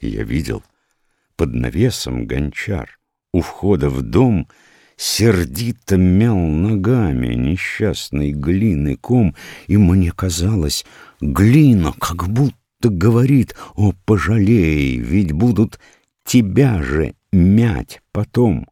Я видел, под навесом гончар, у входа в дом Сердито мял ногами несчастный глины ком, И мне казалось, глина как будто говорит, О, пожалей, ведь будут тебя же мять потом.